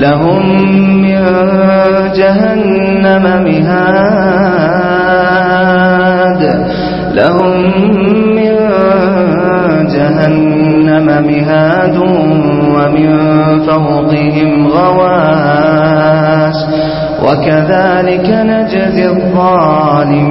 لهم من جهنم مهاد. لهم من جهنم مهاد ومن فوقهم غواش. وكذلك نجزي الظالمين.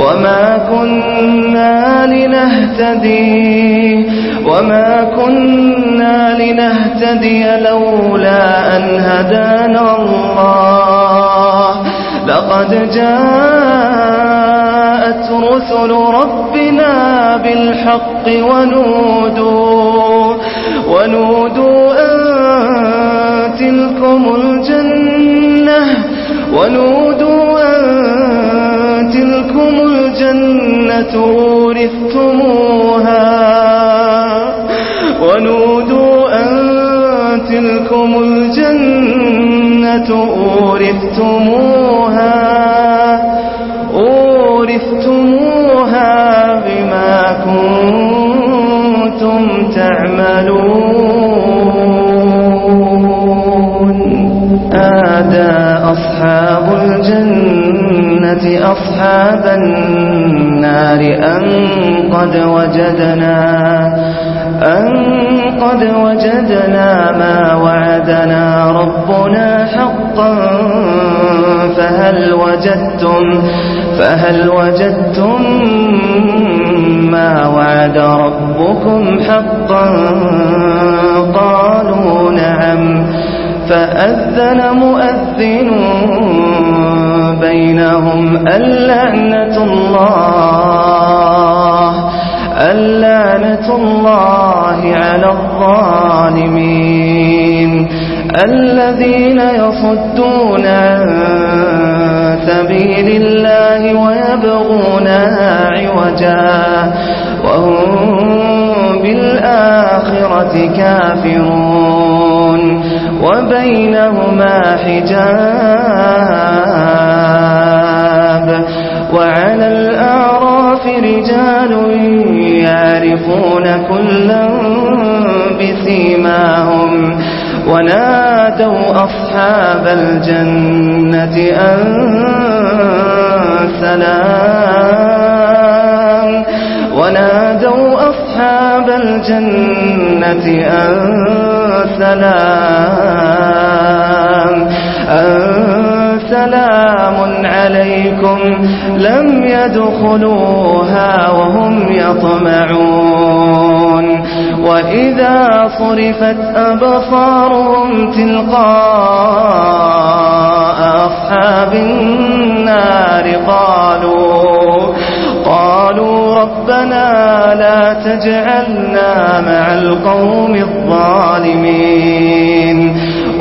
وما كنا لنهتدي وما كنا لنهتدي لولا أن هدانا الله لقد جاءت رسل ربنا بالحق ونودوا ونودوا أن تلكم الجنة ونودوا لكم الجنة أورثتموها ونودوا أن تلكم الجنة أورثتموها أورثتموها بما كنتم تعملون الجنة أصحاب النار أن قد وجدنا أن قد وجدنا ما وعدنا ربنا حقا فهل وجدتم فهل وجدتم ما وعد ربكم حقا قالوا نعم فأذن مؤذنون وبينهم اللعنة الله اللعنة الله على الظالمين الذين يصدون عن سبيل الله ويبغونها عوجا وهم بالآخرة كافرون وبينهما حجاب رجال يعرفون كلا بسيماهم ونادوا أصحاب الجنة أن سلام ونادوا أصحاب الجنة أن سلام عليكم لم يدخلوها وهم يطمعون وإذا صرفت أبصارهم تلقاء أصحاب النار قالوا قالوا ربنا لا تجعلنا مع القوم الظالمين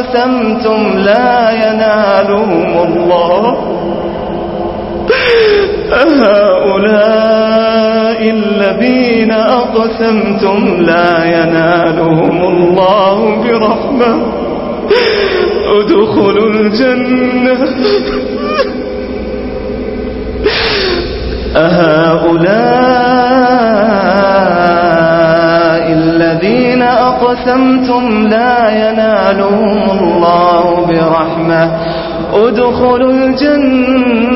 أقسمتم لا ينالهم الله. أهؤلاء الذين أقسمتم لا ينالهم الله برحمة. ادخلوا الجنة. أهؤلاء أقسمتم لا ينالهم الله برحمة. ادخلوا الجنة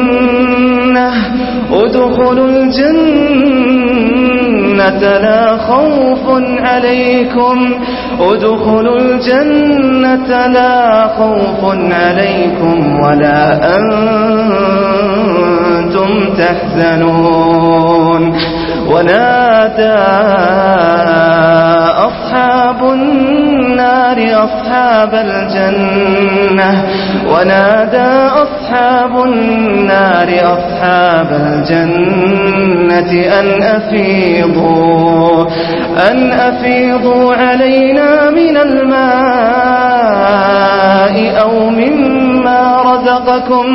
ادخلوا الجنة لا خوف عليكم. ادخلوا الجنة لا خوف عليكم ولا أنتم تحزنون. ولا أصحاب الجنة. ونادى أصحاب النار أصحاب الجنة أن أفيضوا أن أفيضوا علينا من الماء أو مما رزقكم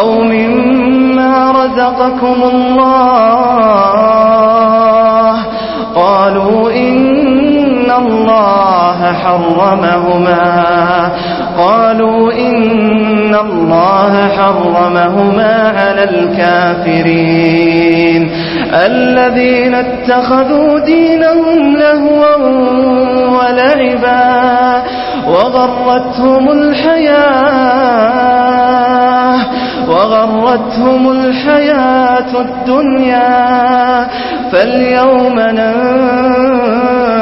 أو مما رزقكم الله. حرمهما. قالوا إن الله حرمهما على الكافرين. الذين اتخذوا دينهم لهوا ولعبا وغرتهم الحياة وغرتهم الحياة الدنيا. فاليوم ننفر